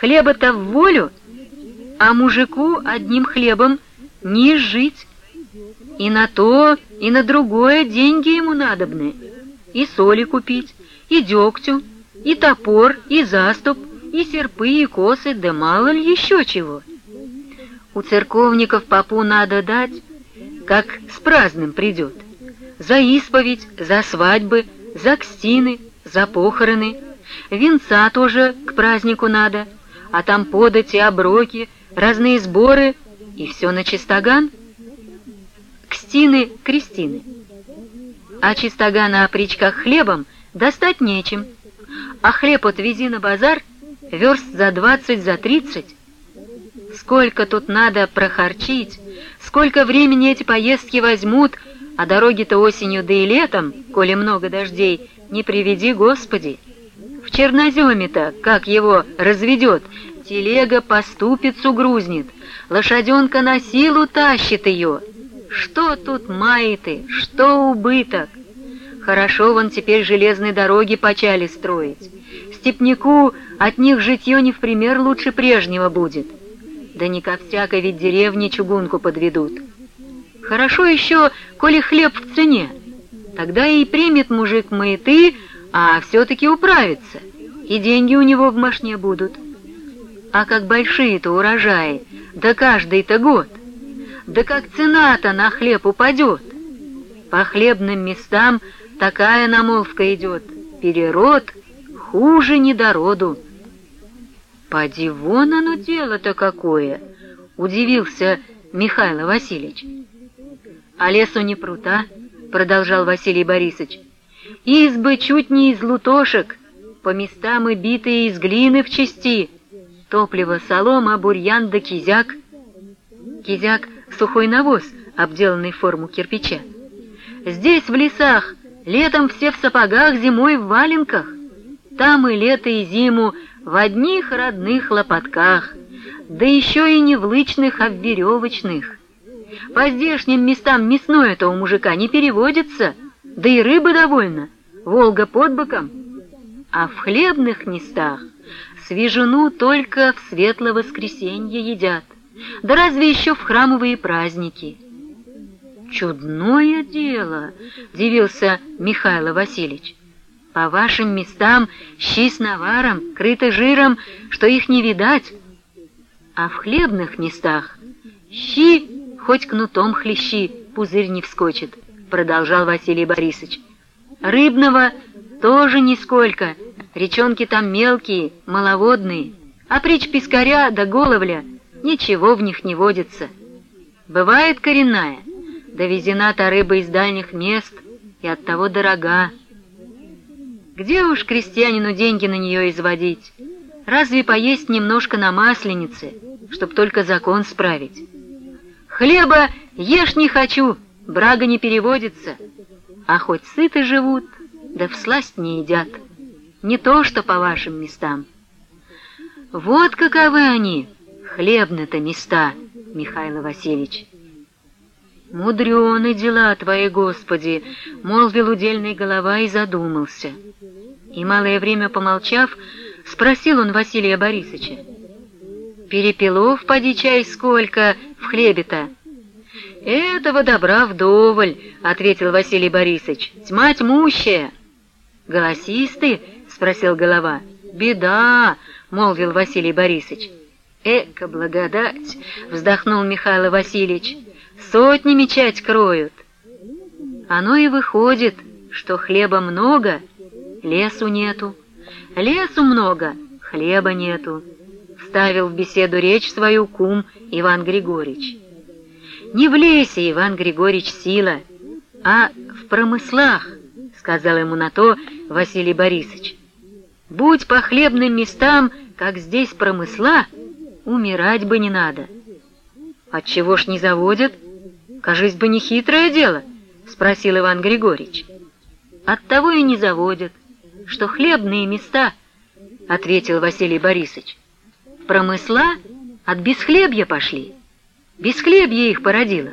Хлеба-то в волю, а мужику одним хлебом не жить. И на то, и на другое деньги ему надобны. И соли купить, и дегтю, и топор, и заступ, и серпы, и косы, да мало ли еще чего. У церковников попу надо дать, как с праздным придет. За исповедь, за свадьбы, за кстины, за похороны. Венца тоже к празднику надо, а там подати, оброки, разные сборы, и все на чистоган. Кстины, крестины. А чистогана о причках хлебом достать нечем. А хлеб отвези на базар верст за двадцать, за тридцать. Сколько тут надо прохарчить, сколько времени эти поездки возьмут, а дороги-то осенью да и летом, коли много дождей, не приведи Господи. Черноземе-то, как его разведет, телега по ступицу грузнет, лошаденка на силу тащит ее. Что тут маяты, что убыток? Хорошо вон теперь железные дороги почали строить. Степняку от них житье не в пример лучше прежнего будет. Да не ко всякой ведь деревне чугунку подведут. Хорошо еще, коли хлеб в цене. Тогда и примет мужик маяты, а все-таки управится, и деньги у него в машне будут. А как большие-то урожаи, да каждый-то год, да как цена-то на хлеб упадет. По хлебным местам такая намолвка идет, перерод хуже недороду. «Поди вон оно дело-то какое!» — удивился Михаил Васильевич. «А лесу не прута?» — продолжал Василий Борисович. «Избы чуть не из лутошек, по местам и битые из глины в части, топливо, солома, бурьян да кизяк». Кизяк — сухой навоз, обделанный в форму кирпича. «Здесь, в лесах, летом все в сапогах, зимой в валенках. Там и лето, и зиму в одних родных лопатках, да еще и не в лычных, а в веревочных. По здешним местам мясное-то у мужика не переводится, да и рыбы довольно, Волга под боком. А в хлебных местах свежину только в светлое воскресенье едят, да разве еще в храмовые праздники. «Чудное дело!» — дивился Михаил Васильевич. По вашим местам щи с наваром, крыты жиром, что их не видать. А в хлебных местах щи хоть кнутом хлещи, пузырь не вскочит, продолжал Василий Борисович. Рыбного тоже нисколько, речонки там мелкие, маловодные, а прич пескаря да головля ничего в них не водится. Бывает коренная, довезена-то рыба из дальних мест и оттого дорога. Где уж крестьянину деньги на нее изводить? Разве поесть немножко на масленице, чтоб только закон справить? Хлеба ешь не хочу, брага не переводится, а хоть сыты живут, да всласть не едят. Не то, что по вашим местам. Вот каковы они, хлебные-то места, Михаил Васильевич. «Мудрены дела твои, Господи!» — молвил удельный голова и задумался. И малое время помолчав, спросил он Василия Борисовича. «Перепелов, поди чай, сколько в хлебе-то?» «Этого добра вдоволь», — ответил Василий Борисович. «Тьма тьмущая». «Голосистый?» — спросил голова. «Беда», — молвил Василий Борисович. «Эка благодать!» — вздохнул Михаил Васильевич сотни мечать кроют. Оно и выходит, что хлеба много, лесу нету, лесу много, хлеба нету, вставил в беседу речь свою кум Иван Григорьевич. Не в лесе, Иван Григорьевич, сила, а в промыслах, сказал ему на то Василий Борисович. Будь по хлебным местам, как здесь промысла, умирать бы не надо. Отчего ж не заводят? «Кажись бы, не хитрое дело?» — спросил Иван Григорьевич. «Оттого и не заводят, что хлебные места», — ответил Василий Борисович. «Промысла от бесхлебья пошли. Бесхлебье их породило».